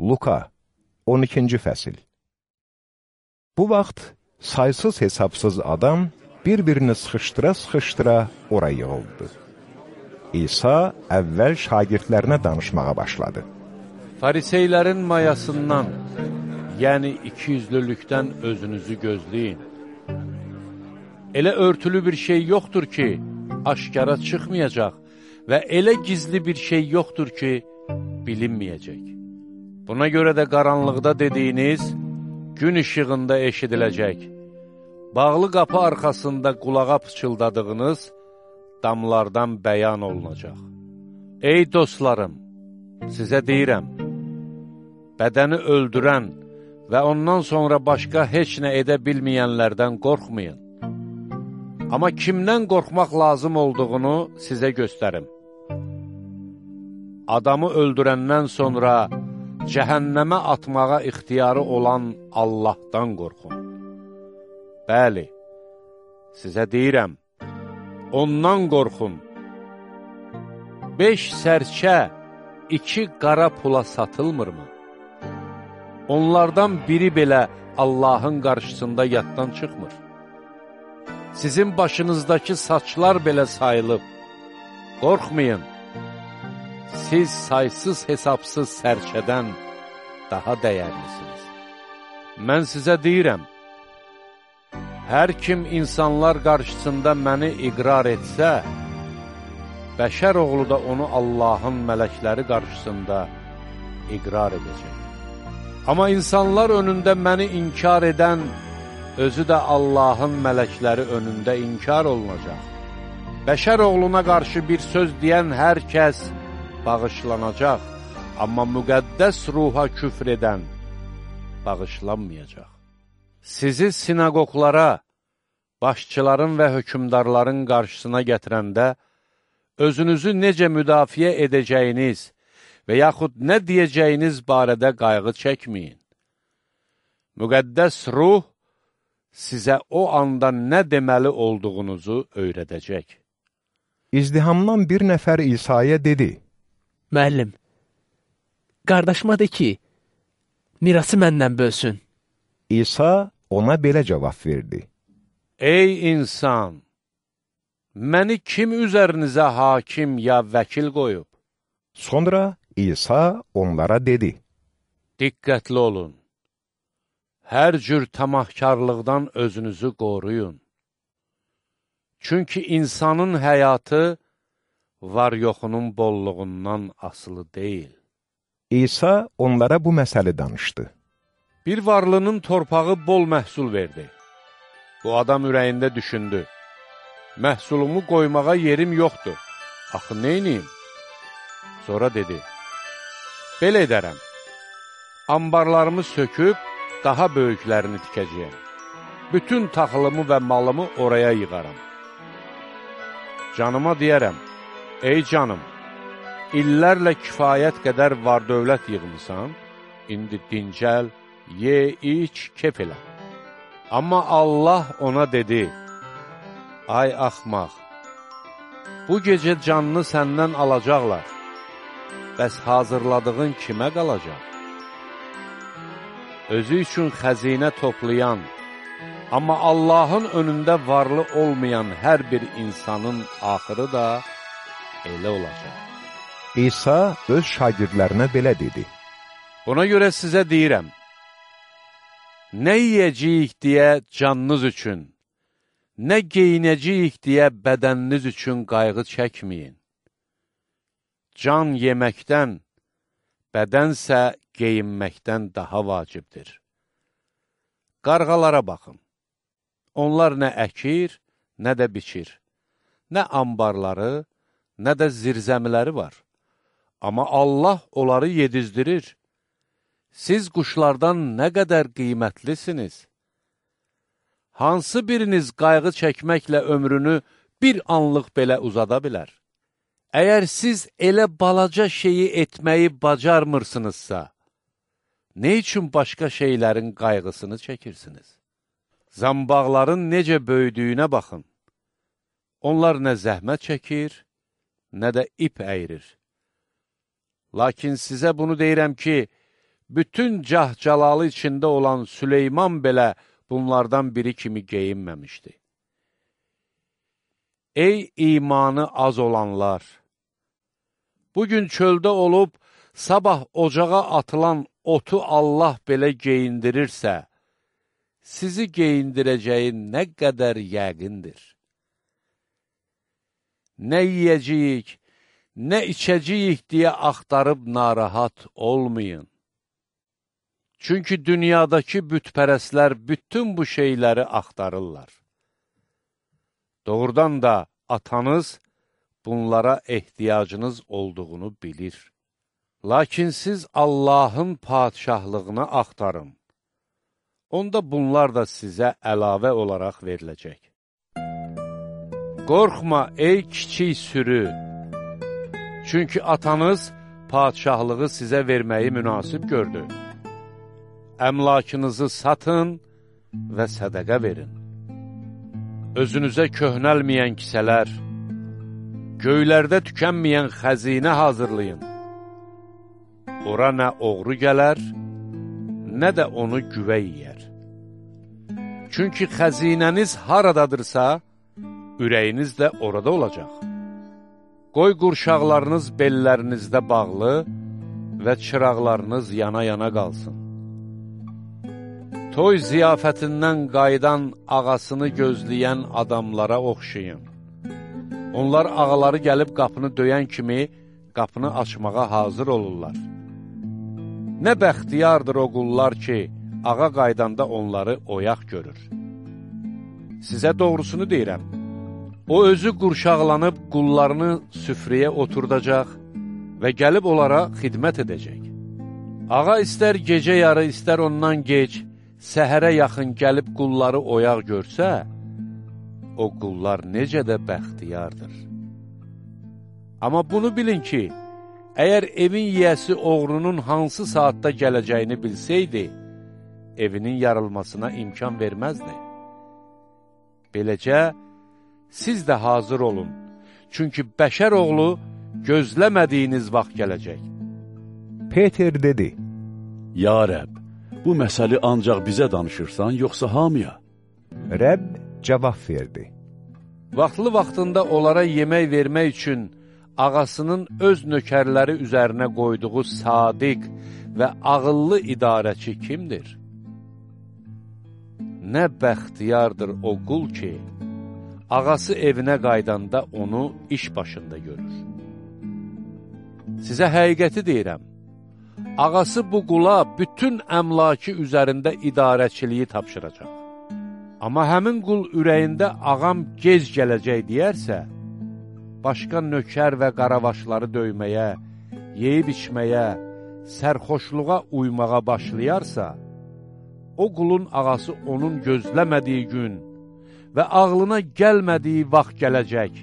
Luka 12-ci fəsil Bu vaxt saysız hesabsız adam bir-birini sıxışdıra-sıxışdıra ora yığıldı. İsa əvvəl şagirdlərinə danışmağa başladı. Fariseylərin mayasından, yəni ikiyüzlülükdən özünüzü gözləyin. Elə örtülü bir şey yoxdur ki, aşkara çıxmayacaq və elə gizli bir şey yoxdur ki, bilinməyəcək. Buna görə də qaranlıqda dediyiniz, gün işığında eşidiləcək. Bağlı qapı arxasında qulağa pıçıldadığınız damlardan bəyan olunacaq. Ey dostlarım, sizə deyirəm, bədəni öldürən və ondan sonra başqa heç nə edə bilməyənlərdən qorxmayın. Amma kimdən qorxmaq lazım olduğunu sizə göstərim. Adamı öldürəndən sonra cəhənnəmə atmağa ixtiyarı olan Allahdan qorxun. Bəli, sizə deyirəm, ondan qorxun. Beş sərçə iki qara pula satılmırmı? Onlardan biri belə Allahın qarşısında yaddan çıxmır. Sizin başınızdakı saçlar belə sayılıb. Qorxmayın, siz saysız hesabsız sərçədən daha dəyərlisiniz. Mən sizə deyirəm, hər kim insanlar qarşısında məni iqrar etsə, bəşər oğlu da onu Allahın mələkləri qarşısında iqrar edəcək. Amma insanlar önündə məni inkar edən, özü də Allahın mələkləri önündə inkar olunacaq. Bəşər oğluna qarşı bir söz deyən hər kəs bağışlanacaq, amma müqəddəs ruha küfr edən bağışlanmayacaq. Sizi sinagoglara, başçıların və hökumdarların qarşısına gətirəndə, özünüzü necə müdafiə edəcəyiniz və yaxud nə deyəcəyiniz barədə qayğı çəkməyin. Müqəddəs ruh sizə o anda nə deməli olduğunuzu öyrədəcək. İzdihamdan bir nəfər İsa'ya dedi, Müəllim, qardaşıma de ki, mirası məndən bölsün. İsa ona belə cavab verdi. Ey insan! Məni kim üzərinizə hakim ya vəkil qoyub? Sonra İsa onlara dedi, Diqqətli olun. Hər cür tamahkarlıqdan özünüzü qoruyun. Çünki insanın həyatı var-yoxunun bolluğundan asılı deyil. İsa onlara bu məsəli danışdı. Bir varlının torpağı bol məhsul verdi. Bu adam ürəyində düşündü. Məhsulumu qoymağa yerim yoxdur. Axı, neyniyim? Sonra dedi, Belə edərəm. Ambarlarımı söküb, daha böyüklərini tikəcəyəm. Bütün taxılımı və malımı oraya yığaram. Canıma deyərəm, ey canım, illərlə kifayət qədər var dövlət yığmısan, indi dincəl, ye, iç, kef elə. Amma Allah ona dedi, ay axmaq, bu gecə canını səndən alacaqlar, bəs hazırladığın kimə qalacaq? Özü üçün xəzinə toplayan, amma Allahın önündə varlı olmayan hər bir insanın axırı da elə olacaq. İsa öz şagirdlərinə belə dedi. Buna görə sizə deyirəm, nə yiyəcəyik deyə canınız üçün, nə geyinəcəyik deyə bədəniniz üçün qayğı çəkməyin. Can yeməkdən, bədənsə geyinməkdən daha vacibdir. Qarğalara baxın. Onlar nə əkir, nə də biçir. Nə ambarları, nə də zirzəmiləri var. Amma Allah onları yedizdirir. Siz quşlardan nə qədər qiymətlisiniz? Hansı biriniz qayğı çəkməklə ömrünü bir anlıq belə uzada bilər? Əgər siz elə balaca şeyi etməyi bacarmırsınızsa, nə üçün başqa şeylərin qayğısını çəkirsiniz? Zambaqların necə böyüdüyünə baxın. Onlar nə zəhmət çəkir, nə də ip əyirir. Lakin sizə bunu deyirəm ki, bütün cah-calalı içində olan Süleyman belə bunlardan biri kimi geyinməmişdi. Ey imanı az olanlar! Bugün çöldə olub, sabah ocağa atılan otu Allah belə geyindirirsə, sizi geyindirəcəyi nə qədər yəqindir. Nə yiyəcəyik, nə içəcəyik deyə axtarıb narahat olmayın. Çünki dünyadakı bütpərəslər bütün bu şeyləri axtarırlar. Doğrudan da atanız bunlara ehtiyacınız olduğunu bilir. Lakin siz Allahın padişahlığını axtarın. Onda bunlar da sizə əlavə olaraq veriləcək. Qorxma, ey kiçik sürü! Çünki atanız padişahlığı sizə verməyi münasib gördü. Əmlakınızı satın və sədəqə verin. Özünüzə köhnəlməyən kisələr, göylərdə tükənməyən xəzinə hazırlayın. Ora nə oğru gələr, nə də onu güvə yiyər. Çünki xəzinəniz haradadırsa, ürəyiniz də orada olacaq. Qoy qurşaqlarınız bellərinizdə bağlı və çıraqlarınız yana-yana qalsın. Toy ziyafətindən qayıdan ağasını gözləyən adamlara oxşayın. Onlar ağaları gəlib qapını döyən kimi qapını açmağa hazır olurlar. Nə bəxtiyardır o qullar ki, ağa qaydanda onları oyaq görür. Sizə doğrusunu deyirəm. O özü qurşaqlanıb qullarını süfrəyə oturdacaq və gəlib onlara xidmət edəcək. Ağa istər gecə yarı, istər ondan gec, səhərə yaxın gəlib qulları oyaq görsə, o qullar necə də bəxtiyardır. Amma bunu bilin ki, əgər evin yiyəsi oğrunun hansı saatda gələcəyini bilsəydi, evinin yarılmasına imkan verməzdi. Beləcə, siz də hazır olun, çünki bəşər oğlu gözləmədiyiniz vaxt gələcək. Peter dedi, Ya Rəbb, bu məsəli ancaq bizə danışırsan, yoxsa hamıya? Rəbb cavab verdi. Vaxtlı vaxtında onlara yemək vermək üçün ağasının öz nökərləri üzərinə qoyduğu sadiq və ağıllı idarəçi kimdir? Nə bəxtiyardır o qul ki, ağası evinə qaydanda onu iş başında görür. Sizə həqiqəti deyirəm, ağası bu qula bütün əmlaki üzərində idarəçiliyi tapşıracaq. Amma həmin qul ürəyində ağam gec gələcək deyərsə, başqa nökər və qaravaşları döyməyə, yeyib içməyə, sərxoşluğa uymağa başlayarsa, o qulun ağası onun gözləmədiyi gün və ağlına gəlmədiyi vaxt gələcək,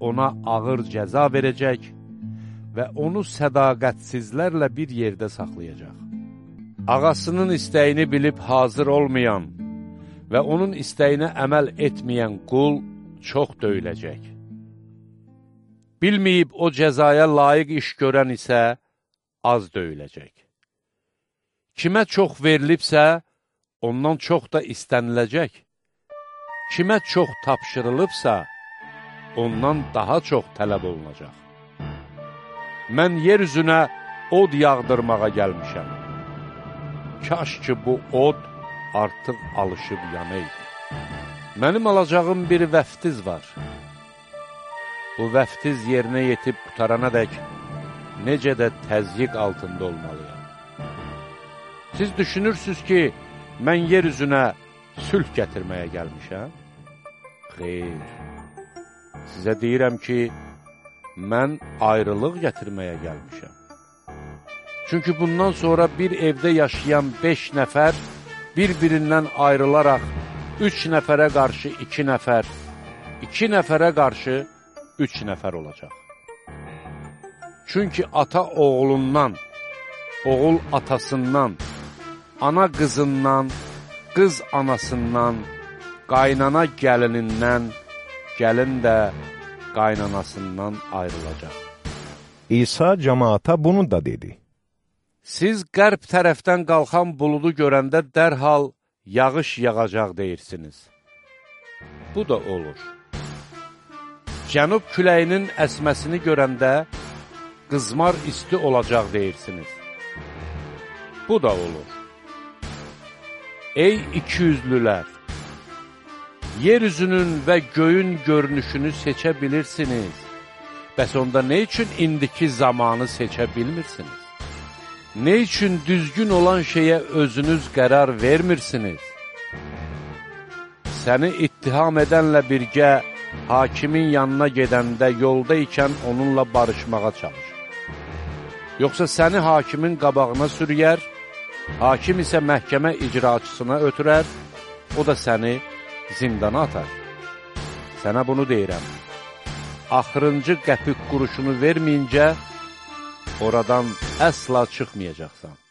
ona ağır cəza verəcək və onu sədaqətsizlərlə bir yerdə saxlayacaq. Ağasının istəyini bilib hazır olmayan və onun istəyinə əməl etməyən qul çox döyüləcək. Bilməyib o cəzaya layiq iş görən isə az döyüləcək. Kimə çox verilibsə, ondan çox da istəniləcək. Kimə çox tapşırılıbsa, ondan daha çox tələb olunacaq. Mən yer üzünə od yağdırmağa gəlmişəm. Kaş ki, bu od artıq alışıb yanaydı. Mənim alacağım bir vəftiz var. Bu vəftiz yerinə yetib qutarana dək necə də təzyiq altında olmalıyam. Siz düşünürsünüz ki, mən yer üzünə sülh gətirməyə gəlmişəm? Xeyr, sizə deyirəm ki, mən ayrılıq gətirməyə gəlmişəm. Çünki bundan sonra bir evdə yaşayan beş nəfər bir-birindən ayrılaraq üç nəfərə qarşı iki nəfər, iki nəfərə qarşı üç nəfər olacaq. Çünki ata oğlundan, oğul atasından, ana qızından, qız anasından, qaynana gəlinindən, gəlin də qaynanasından ayrılacaq. İsa cemaata bunu da dedi. Siz qərb tərəfdən qalxan buludu görəndə dərhal yağış yağacaq deyirsiniz. Bu da olur. Cənub küləyinin əsməsini görəndə qızmar isti olacaq deyirsiniz. Bu da olur. Ey ikiyüzlülər! Yer üzünün və göyün görünüşünü seçə bilirsiniz. Bəs onda nə üçün indiki zamanı seçə bilmirsiniz? Nə üçün düzgün olan şeyə özünüz qərar vermirsiniz? Səni ittiham edənlə birgə hakimin yanına gedəndə yolda ikən onunla barışmağa çalış. Yoxsa səni hakimin qabağına sürüyər, hakim isə məhkəmə icraçısına ötürər, o da səni zindana atar. Sənə bunu deyirəm. Axırıncı qəpik quruşunu verməyincə, oradan əsla çıxmayacaqsan.